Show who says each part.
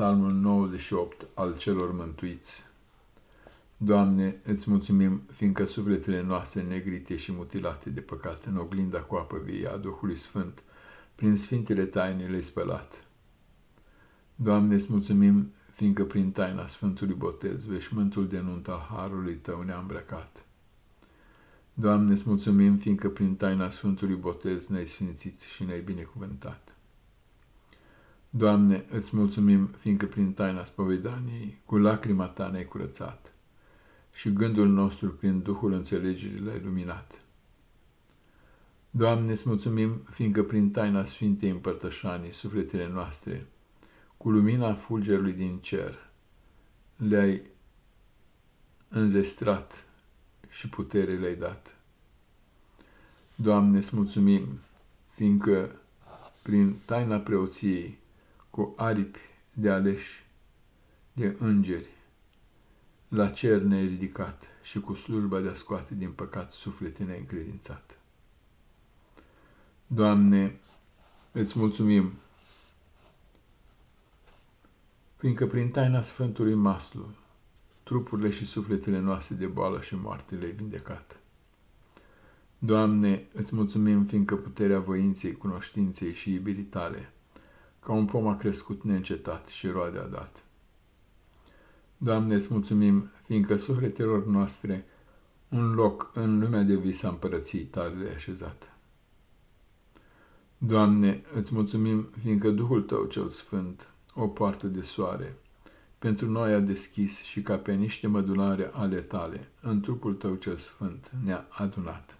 Speaker 1: Psalmul 98 al celor mântuiți. Doamne, îți mulțumim, fiindcă sufletele noastre negrite și mutilate de păcat în oglinda cu apă vie a Duhului Sfânt, prin sfintele taine le-ai spălat. Doamne, îți mulțumim, fiindcă prin taina Sfântului Botez, veșmântul de nunt al Harului Tău ne-a îmbrăcat. Doamne, îți mulțumim, fiindcă prin taina Sfântului Botez ne-ai sfințit și ne-ai binecuvântat. Doamne, îți mulțumim, fiindcă prin taina spovedaniei, cu lacrima ta ne-ai curățat și gândul nostru prin Duhul înțelegerii l-ai luminat. Doamne, îți mulțumim, fiindcă prin taina Sfintei Împărtășanii sufletele noastre, cu lumina fulgerului din cer, le-ai înzestrat și putere le-ai dat. Doamne, îți mulțumim, fiindcă prin taina preoției, cu aripi de aleși, de îngeri, la cer ne ridicat și cu slujba de a scoate din păcat suflete neîncredințat. Doamne, îți mulțumim, fiindcă prin taina Sfântului Maslu, trupurile și sufletele noastre de boală și moarte le-ai vindecat. Doamne, îți mulțumim, fiindcă puterea voinței, cunoștinței și iubirii tale, ca un pom a crescut neîncetat și roade a dat. Doamne, îți mulțumim, fiindcă sufletelor noastre un loc în lumea de vis a împărăției tale le așezat. Doamne, îți mulțumim, fiindcă Duhul Tău cel Sfânt, o poartă de soare, pentru noi a deschis și ca pe niște mădulare ale tale, în trupul Tău cel Sfânt ne-a adunat.